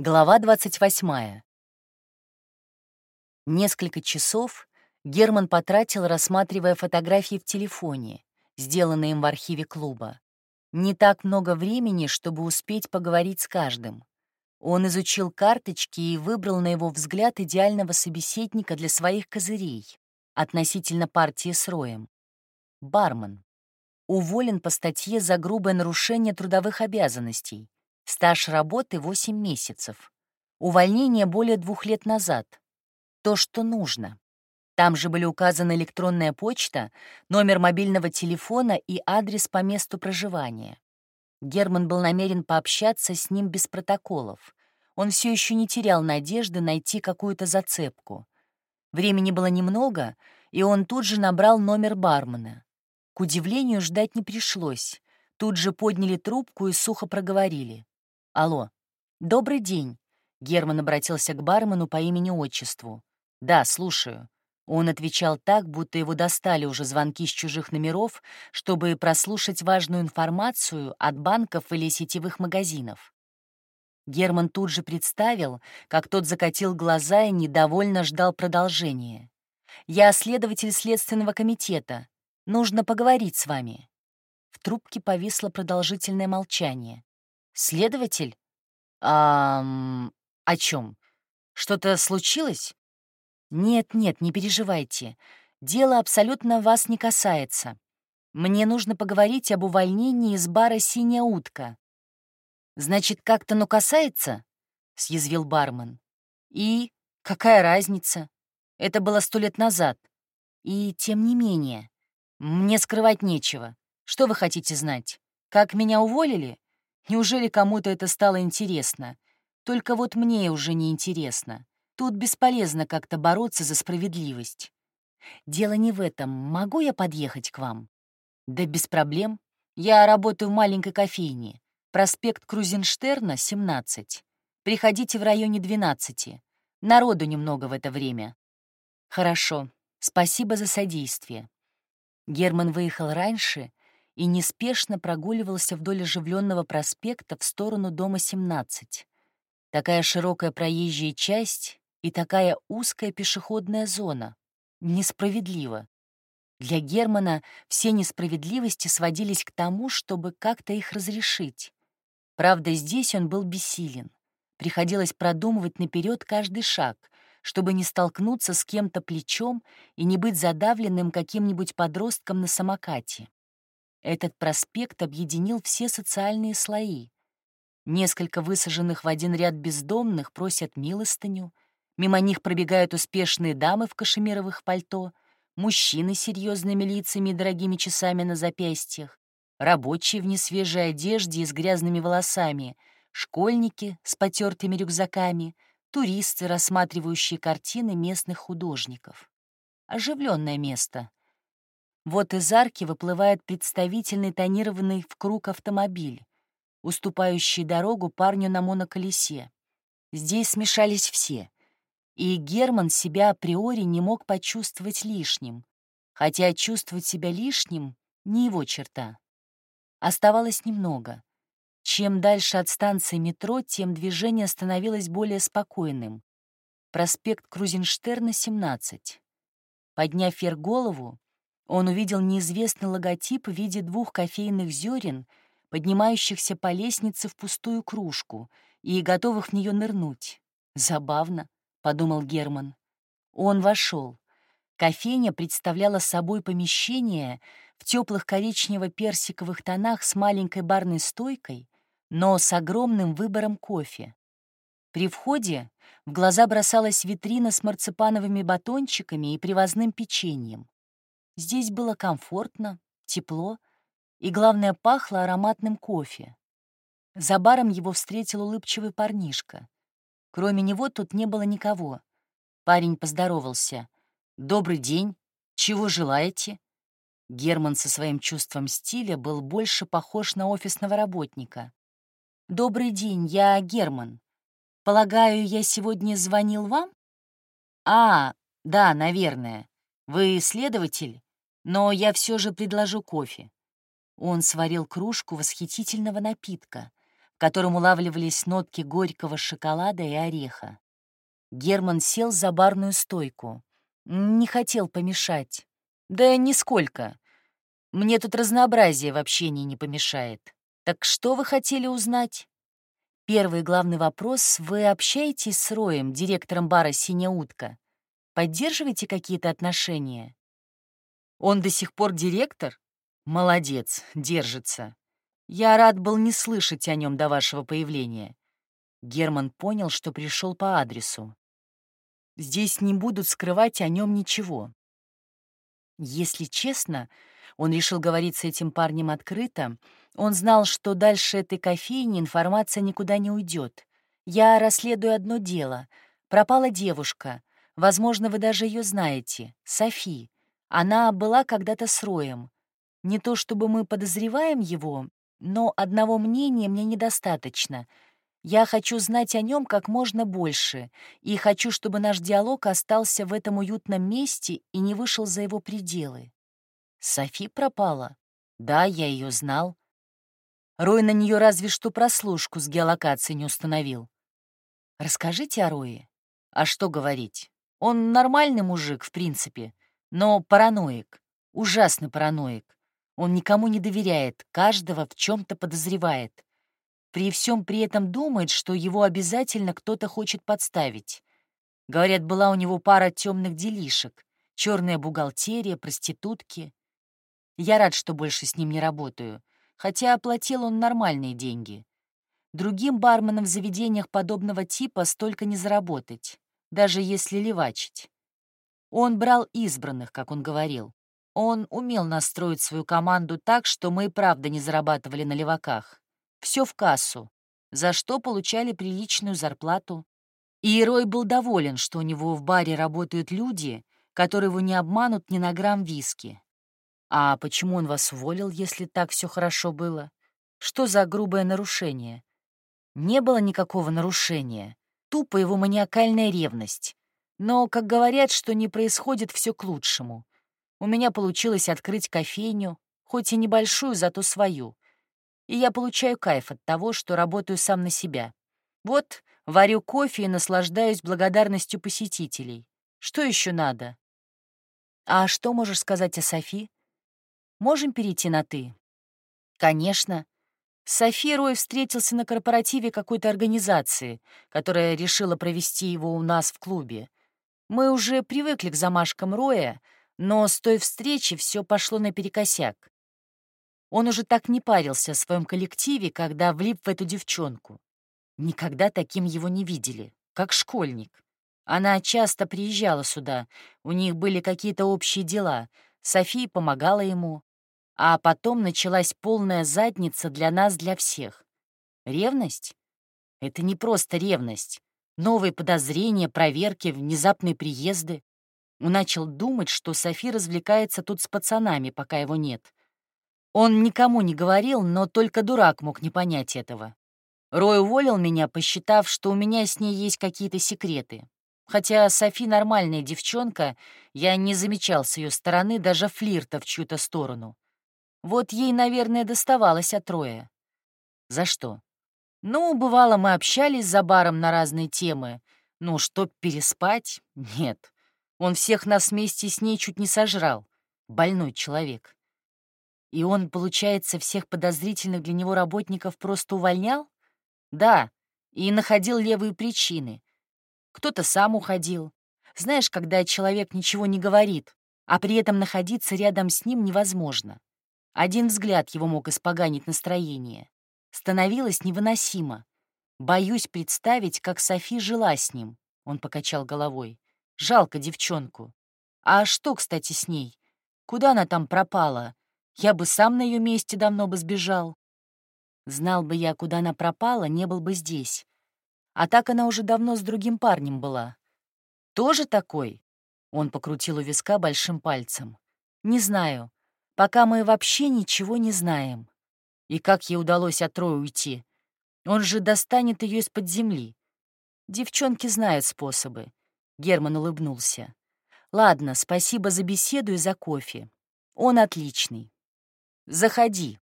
Глава 28. Несколько часов Герман потратил, рассматривая фотографии в телефоне, сделанные им в архиве клуба. Не так много времени, чтобы успеть поговорить с каждым. Он изучил карточки и выбрал, на его взгляд, идеального собеседника для своих козырей относительно партии с Роем. Бармен. Уволен по статье за грубое нарушение трудовых обязанностей Стаж работы — 8 месяцев. Увольнение более двух лет назад. То, что нужно. Там же были указаны электронная почта, номер мобильного телефона и адрес по месту проживания. Герман был намерен пообщаться с ним без протоколов. Он все еще не терял надежды найти какую-то зацепку. Времени было немного, и он тут же набрал номер бармена. К удивлению, ждать не пришлось. Тут же подняли трубку и сухо проговорили. Алло. Добрый день. Герман обратился к бармену по имени-отчеству. Да, слушаю. Он отвечал так, будто его достали уже звонки с чужих номеров, чтобы прослушать важную информацию от банков или сетевых магазинов. Герман тут же представил, как тот закатил глаза и недовольно ждал продолжения. «Я следователь Следственного комитета. Нужно поговорить с вами». В трубке повисло продолжительное молчание. «Следователь? А, о чем? Что-то случилось?» «Нет-нет, не переживайте. Дело абсолютно вас не касается. Мне нужно поговорить об увольнении из бара «Синяя утка». «Значит, как-то ну касается?» — съязвил бармен. «И какая разница? Это было сто лет назад. И тем не менее, мне скрывать нечего. Что вы хотите знать? Как меня уволили? Неужели кому-то это стало интересно? Только вот мне уже не интересно. Тут бесполезно как-то бороться за справедливость. Дело не в этом. Могу я подъехать к вам? Да без проблем. Я работаю в маленькой кофейне. Проспект Крузенштерна, 17. Приходите в районе 12. Народу немного в это время. Хорошо. Спасибо за содействие. Герман выехал раньше и неспешно прогуливался вдоль оживленного проспекта в сторону дома 17. Такая широкая проезжая часть и такая узкая пешеходная зона. Несправедливо. Для Германа все несправедливости сводились к тому, чтобы как-то их разрешить. Правда, здесь он был бессилен. Приходилось продумывать наперед каждый шаг, чтобы не столкнуться с кем-то плечом и не быть задавленным каким-нибудь подростком на самокате. Этот проспект объединил все социальные слои. Несколько высаженных в один ряд бездомных просят милостыню, мимо них пробегают успешные дамы в кашемировых пальто, мужчины с серьезными лицами и дорогими часами на запястьях, рабочие в несвежей одежде и с грязными волосами, школьники с потертыми рюкзаками, туристы, рассматривающие картины местных художников. Оживленное место, вот из арки выплывает представительный тонированный в круг автомобиль, уступающий дорогу парню на моноколесе. Здесь смешались все, и Герман себя априори не мог почувствовать лишним, хотя чувствовать себя лишним — не его черта. Оставалось немного. Чем дальше от станции метро, тем движение становилось более спокойным. Проспект Крузенштерна, 17. Подняв вверх голову, он увидел неизвестный логотип в виде двух кофейных зерен, поднимающихся по лестнице в пустую кружку и готовых в нее нырнуть. «Забавно», — подумал Герман. Он вошел. Кофейня представляла собой помещение в теплых коричнево-персиковых тонах с маленькой барной стойкой, но с огромным выбором кофе. При входе в глаза бросалась витрина с марципановыми батончиками и привозным печеньем. Здесь было комфортно, тепло и, главное, пахло ароматным кофе. За баром его встретил улыбчивый парнишка. Кроме него тут не было никого. Парень поздоровался. «Добрый день. Чего желаете?» Герман со своим чувством стиля был больше похож на офисного работника. «Добрый день, я Герман. Полагаю, я сегодня звонил вам?» «А, да, наверное. Вы следователь?» Но я все же предложу кофе». Он сварил кружку восхитительного напитка, в котором улавливались нотки горького шоколада и ореха. Герман сел за барную стойку. Не хотел помешать. Да нисколько. Мне тут разнообразие в общении не помешает. Так что вы хотели узнать? Первый главный вопрос. Вы общаетесь с Роем, директором бара «Синяя утка»? Поддерживаете какие-то отношения? Он до сих пор директор? Молодец, держится. Я рад был не слышать о нем до вашего появления. Герман понял, что пришел по адресу. Здесь не будут скрывать о нем ничего. Если честно, он решил говорить с этим парнем открыто. Он знал, что дальше этой кофейни информация никуда не уйдет. Я расследую одно дело. Пропала девушка. Возможно, вы даже ее знаете. Софи. Она была когда-то с Роем. Не то чтобы мы подозреваем его, но одного мнения мне недостаточно. Я хочу знать о нем как можно больше, и хочу, чтобы наш диалог остался в этом уютном месте и не вышел за его пределы. Софи пропала? Да, я ее знал. Рой на нее разве что прослушку с геолокацией не установил. Расскажите о Рое. А что говорить? Он нормальный мужик, в принципе, но параноик. Ужасный параноик. Он никому не доверяет, каждого в чем-то подозревает. При всем при этом думает, что его обязательно кто-то хочет подставить. Говорят, была у него пара темных делишек. Черная бухгалтерия, проститутки. Я рад, что больше с ним не работаю, хотя оплатил он нормальные деньги. Другим барменам в заведениях подобного типа столько не заработать, даже если левачить. Он брал избранных, как он говорил. Он умел настроить свою команду так, что мы и правда не зарабатывали на леваках. Все в кассу, за что получали приличную зарплату. И Рой был доволен, что у него в баре работают люди, которые его не обманут ни на грамм виски. А почему он вас уволил, если так все хорошо было? Что за грубое нарушение? Не было никакого нарушения. Тупо его маниакальная ревность. Но, как говорят, что не происходит все к лучшему. У меня получилось открыть кофейню, хоть и небольшую, зато свою. И я получаю кайф от того, что работаю сам на себя. Вот, варю кофе и наслаждаюсь благодарностью посетителей. Что еще надо? А что можешь сказать о Софи? Можем перейти на «ты»?» «Конечно». С Софи Рой встретился на корпоративе какой-то организации, которая решила провести его у нас в клубе. Мы уже привыкли к замашкам Роя, но с той встречи все пошло наперекосяк. Он уже так не парился в своем коллективе, когда влип в эту девчонку. Никогда таким его не видели, как школьник. Она часто приезжала сюда, у них были какие-то общие дела. София помогала ему, а потом началась полная задница для нас, для всех. Ревность? Это не просто ревность. Новые подозрения, проверки, внезапные приезды. Он начал думать, что Софи развлекается тут с пацанами, пока его нет. Он никому не говорил, но только дурак мог не понять этого. Рой уволил меня, посчитав, что у меня с ней есть какие-то секреты. Хотя Софи нормальная девчонка, я не замечал с ее стороны даже флирта в чью-то сторону. Вот ей, наверное, доставалось от Роя. За что? Ну, бывало, мы общались за баром на разные темы. Ну, чтоб переспать? Нет. Он всех нас вместе с ней чуть не сожрал. Больной человек. И он, получается, всех подозрительных для него работников просто увольнял? Да, и находил левые причины. Кто-то сам уходил. Знаешь, когда человек ничего не говорит, а при этом находиться рядом с ним невозможно. Один взгляд его мог испоганить настроение. Становилось невыносимо. Боюсь представить, как Софи жила с ним. Он покачал головой. Жалко девчонку. А что, кстати, с ней? Куда она там пропала? Я бы сам на ее месте давно бы сбежал. Знал бы я, куда она пропала, не был бы здесь. А так она уже давно с другим парнем была. Тоже такой? Он покрутил у виска большим пальцем. Не знаю пока мы вообще ничего не знаем. И как ей удалось от Роя уйти? Он же достанет ее из-под земли. Девчонки знают способы. Герман улыбнулся. Ладно, спасибо за беседу и за кофе. Он отличный. Заходи.